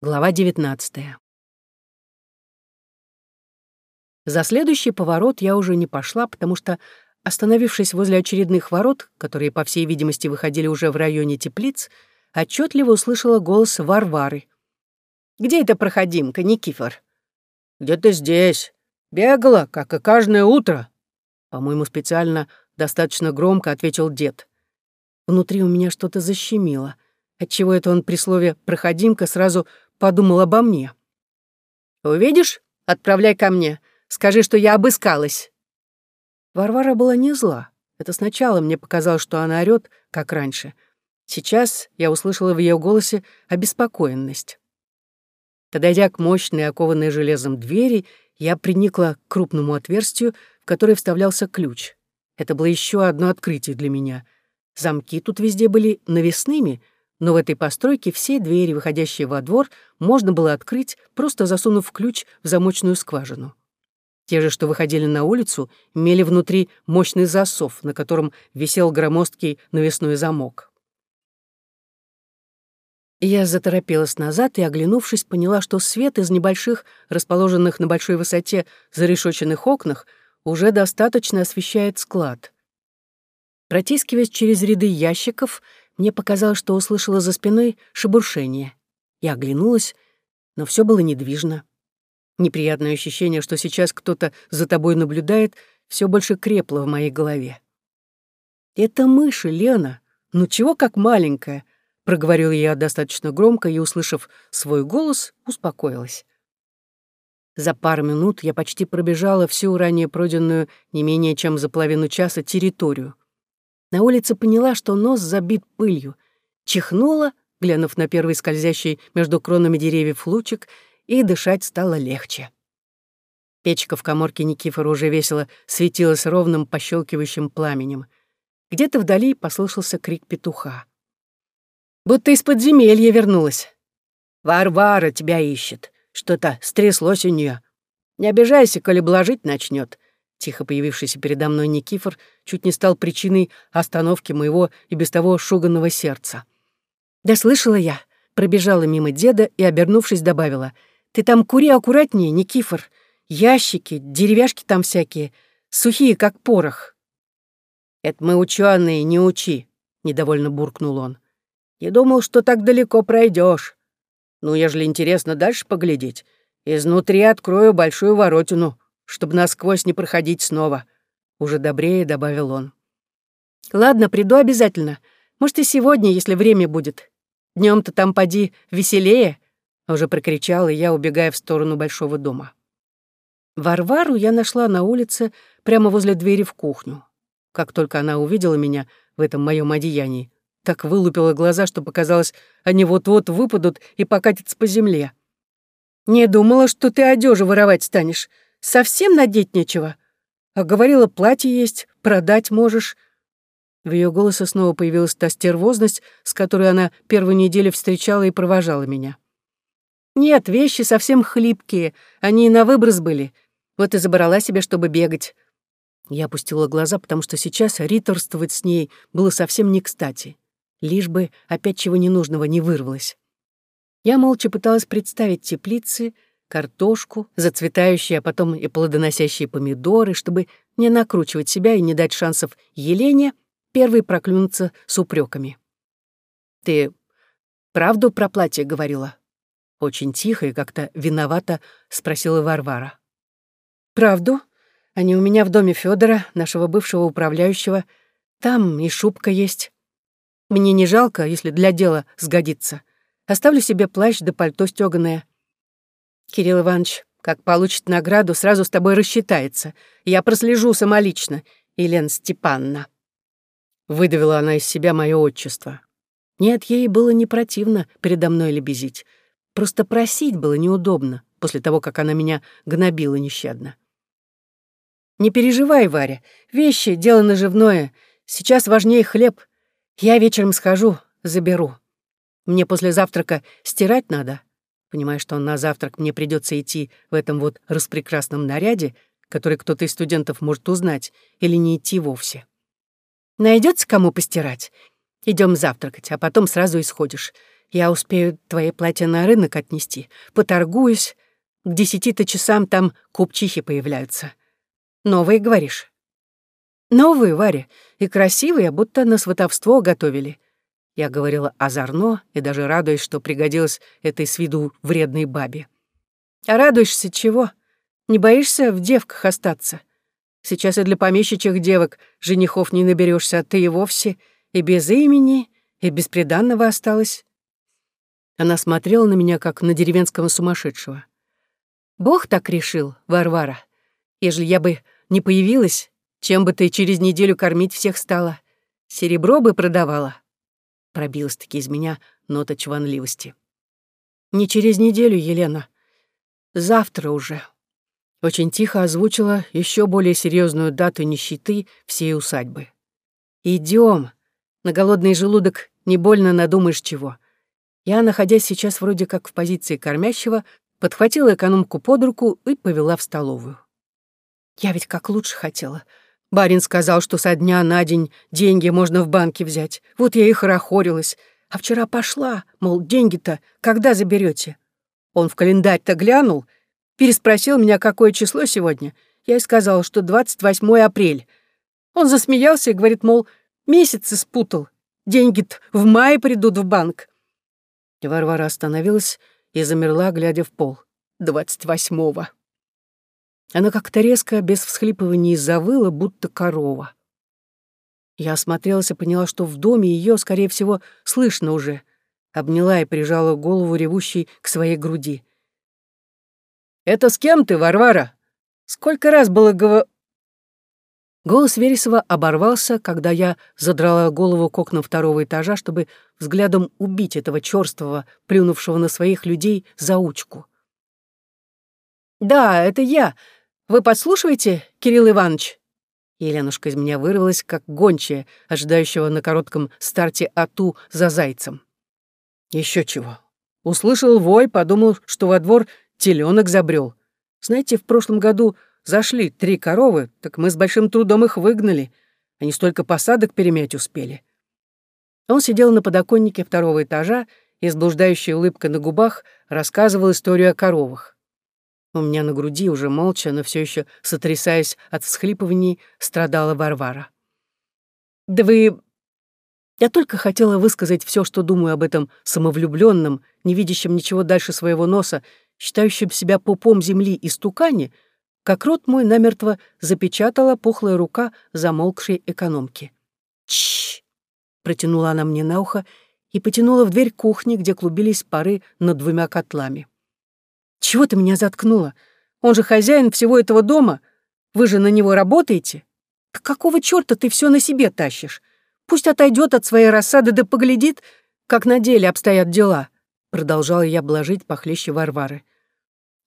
Глава 19. За следующий поворот я уже не пошла, потому что, остановившись возле очередных ворот, которые, по всей видимости, выходили уже в районе теплиц, отчетливо услышала голос Варвары. «Где это проходимка, Никифор?» «Где-то здесь. Бегала, как и каждое утро». По-моему, специально достаточно громко ответил дед. Внутри у меня что-то защемило. Отчего это он при слове «проходимка» сразу подумал обо мне. «Увидишь? Отправляй ко мне. Скажи, что я обыскалась». Варвара была не зла. Это сначала мне показалось, что она орёт, как раньше. Сейчас я услышала в ее голосе обеспокоенность. Подойдя к мощной, окованной железом двери, я приникла к крупному отверстию, в которое вставлялся ключ. Это было еще одно открытие для меня. Замки тут везде были навесными — но в этой постройке все двери, выходящие во двор, можно было открыть, просто засунув ключ в замочную скважину. Те же, что выходили на улицу, имели внутри мощный засов, на котором висел громоздкий навесной замок. Я заторопилась назад и, оглянувшись, поняла, что свет из небольших, расположенных на большой высоте зарешоченных окнах, уже достаточно освещает склад. Протискиваясь через ряды ящиков, мне показалось, что услышала за спиной шебуршение. Я оглянулась, но все было недвижно. Неприятное ощущение, что сейчас кто-то за тобой наблюдает, все больше крепло в моей голове. «Это мыши, Лена. Ну чего как маленькая?» — проговорила я достаточно громко и, услышав свой голос, успокоилась. За пару минут я почти пробежала всю ранее пройденную не менее чем за половину часа территорию. На улице поняла, что нос забит пылью. Чихнула, глянув на первый скользящий между кронами деревьев лучик, и дышать стало легче. Печка в коморке Никифора уже весело светилась ровным пощелкивающим пламенем. Где-то вдали послышался крик петуха. «Будто из подземелья вернулась. Варвара тебя ищет. Что-то стряслось у нее. Не обижайся, коли блажить начнет. Тихо появившийся передо мной Никифор чуть не стал причиной остановки моего и без того шуганного сердца. Да слышала я, пробежала мимо деда и, обернувшись, добавила, «Ты там кури аккуратнее, Никифор. Ящики, деревяшки там всякие, сухие, как порох». «Это мы ученые, не учи», — недовольно буркнул он. «Я думал, что так далеко пройдешь. Ну, ежели интересно дальше поглядеть, изнутри открою большую воротину» чтобы насквозь не проходить снова», — уже добрее добавил он. «Ладно, приду обязательно. Может, и сегодня, если время будет. днем то там поди веселее», — уже прокричала я, убегая в сторону большого дома. Варвару я нашла на улице прямо возле двери в кухню. Как только она увидела меня в этом моем одеянии, так вылупила глаза, что показалось, они вот-вот выпадут и покатятся по земле. «Не думала, что ты одежу воровать станешь. Совсем надеть нечего? А говорила, платье есть, продать можешь». В ее голосе снова появилась та стервозность, с которой она первую неделю встречала и провожала меня. «Нет, вещи совсем хлипкие, они и на выброс были. Вот и забрала себе, чтобы бегать». Я опустила глаза, потому что сейчас риторствовать с ней было совсем не кстати. Лишь бы опять чего ненужного не вырвалось. Я молча пыталась представить теплицы, картошку, зацветающие, а потом и плодоносящие помидоры, чтобы не накручивать себя и не дать шансов Елене первой проклюнуться с упреками. «Ты правду про платье говорила?» Очень тихо и как-то виновато спросила Варвара. «Правду? Они у меня в доме Федора, нашего бывшего управляющего. Там и шубка есть. Мне не жалко, если для дела сгодится. Оставлю себе плащ да пальто стёганое. Кирилл Иванович, как получит награду, сразу с тобой рассчитается. Я прослежу самолично, Елена Степанна. Выдавила она из себя мое отчество. Нет, ей было не противно передо мной лебезить. Просто просить было неудобно после того, как она меня гнобила нещадно. «Не переживай, Варя. Вещи — дело наживное. Сейчас важнее хлеб. Я вечером схожу, заберу. Мне после завтрака стирать надо, понимая, что на завтрак мне придется идти в этом вот распрекрасном наряде, который кто-то из студентов может узнать, или не идти вовсе. Найдется кому постирать? Идем завтракать, а потом сразу исходишь. Я успею твои платья на рынок отнести, поторгуюсь. К десяти-то часам там купчихи появляются. Новые, говоришь? Новые, Варя, и красивые, будто на сватовство готовили. Я говорила озорно и даже радуюсь, что пригодилась этой с виду вредной бабе. А радуешься чего? Не боишься в девках остаться? Сейчас и для помещичьих девок женихов не наберешься, а ты и вовсе и без имени, и без приданного осталась. Она смотрела на меня, как на деревенского сумасшедшего. «Бог так решил, Варвара. Ежели я бы не появилась, чем бы ты через неделю кормить всех стала? Серебро бы продавала?» Пробилась-таки из меня нота чванливости. «Не через неделю, Елена. Завтра уже». Очень тихо озвучила еще более серьезную дату нищеты всей усадьбы. Идем. На голодный желудок не больно надумаешь чего. Я, находясь сейчас вроде как в позиции кормящего, подхватила экономку под руку и повела в столовую. Я ведь как лучше хотела. Барин сказал, что со дня на день деньги можно в банке взять. Вот я и хорохорилась. А вчера пошла, мол, деньги-то когда заберете? Он в календарь-то глянул, переспросил меня, какое число сегодня. Я и сказала, что 28 апрель. Он засмеялся и говорит, мол, месяцы спутал. Деньги-то в мае придут в банк. Варвара остановилась и замерла, глядя в пол. Двадцать восьмого. Она как-то резко, без всхлипываний, завыла, будто корова. Я осмотрелась и поняла, что в доме ее, скорее всего, слышно уже. Обняла и прижала голову ревущей к своей груди. «Это с кем ты, Варвара? Сколько раз было говор...» Голос Вересова оборвался, когда я задрала голову к окнам второго этажа, чтобы взглядом убить этого чёрствого, плюнувшего на своих людей, заучку. «Да, это я. Вы подслушиваете, Кирилл Иванович?» Еленушка из меня вырвалась, как гончая, ожидающего на коротком старте ату за зайцем. Еще чего. Услышал вой, подумал, что во двор теленок забрел. Знаете, в прошлом году Зашли три коровы, так мы с большим трудом их выгнали. Они столько посадок перемять успели. Он сидел на подоконнике второго этажа и с блуждающей улыбкой на губах рассказывал историю о коровах. У меня на груди уже молча, но все еще сотрясаясь от всхлипываний, страдала Варвара. «Да вы...» Я только хотела высказать все, что думаю об этом самовлюбленном, не видящем ничего дальше своего носа, считающем себя пупом земли и стукане — как рот мой намертво запечатала пухлая рука замолкшей экономки. «Чш!» — протянула она мне на ухо и потянула в дверь кухни, где клубились пары над двумя котлами. «Чего ты меня заткнула? Он же хозяин всего этого дома. Вы же на него работаете? Так какого чёрта ты все на себе тащишь? Пусть отойдет от своей рассады да поглядит, как на деле обстоят дела», — продолжала я блажить похлеще Варвары.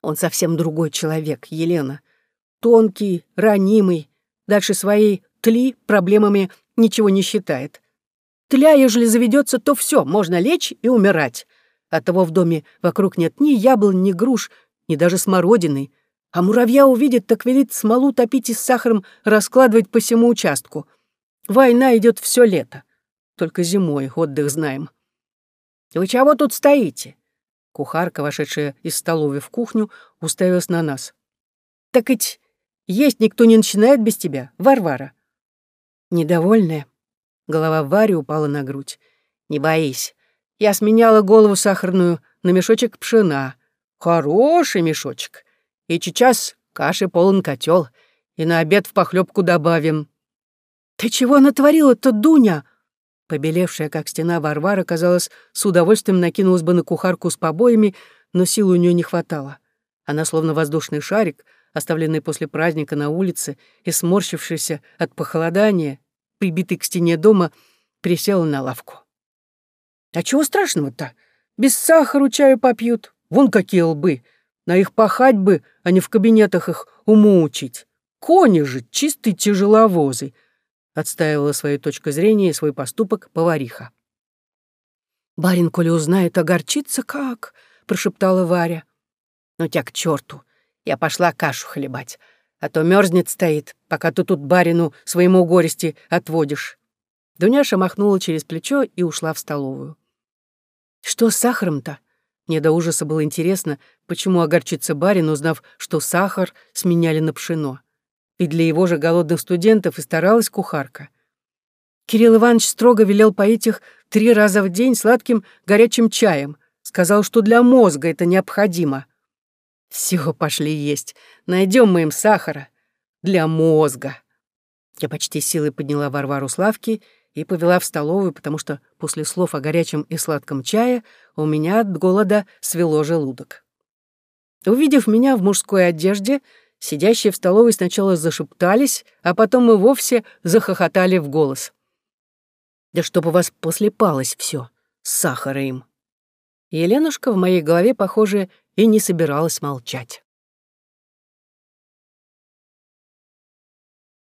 «Он совсем другой человек, Елена тонкий, ранимый, дальше своей тли проблемами ничего не считает. Тля, ежели заведется, то все, можно лечь и умирать. Оттого в доме вокруг нет ни яблонь, ни груш, ни даже смородины. А муравья увидит, так велит смолу топить и с сахаром раскладывать по всему участку. Война идет все лето. Только зимой отдых знаем. «Вы чего тут стоите?» Кухарка, вошедшая из столовой в кухню, уставилась на нас. «Так ведь есть никто не начинает без тебя, Варвара». Недовольная, голова Вари упала на грудь. «Не боись. Я сменяла голову сахарную на мешочек пшена. Хороший мешочек. И сейчас каши полон котел, и на обед в похлебку добавим». «Ты чего натворила-то, Дуня?» Побелевшая, как стена, Варвара, казалось, с удовольствием накинулась бы на кухарку с побоями, но сил у нее не хватало. Она, словно воздушный шарик, оставленный после праздника на улице и сморщившийся от похолодания, прибитый к стене дома, присел на лавку. «А чего страшного-то? Без сахара чаю попьют. Вон какие лбы. На их пахать бы, а не в кабинетах их уму учить. Кони же, чистые тяжеловозы», — отстаивала свою точку зрения и свой поступок повариха. «Барин, коли узнает, огорчится как?» — прошептала Варя. «Ну тебя к черту! Я пошла кашу хлебать, а то мерзнет стоит, пока ты тут барину своему горести отводишь». Дуняша махнула через плечо и ушла в столовую. Что с сахаром-то? Мне до ужаса было интересно, почему огорчится барин, узнав, что сахар сменяли на пшено. Ведь для его же голодных студентов и старалась кухарка. Кирилл Иванович строго велел поить их три раза в день сладким горячим чаем. Сказал, что для мозга это необходимо. Все, пошли есть. Найдем мы им сахара. Для мозга. Я почти силой подняла Варвару с лавки и повела в столовую, потому что после слов о горячем и сладком чае у меня от голода свело желудок. Увидев меня в мужской одежде, сидящие в столовой сначала зашептались, а потом и вовсе захохотали в голос. «Да чтоб у вас послепалось все, сахара им!» Еленушка в моей голове, похоже, и не собиралась молчать.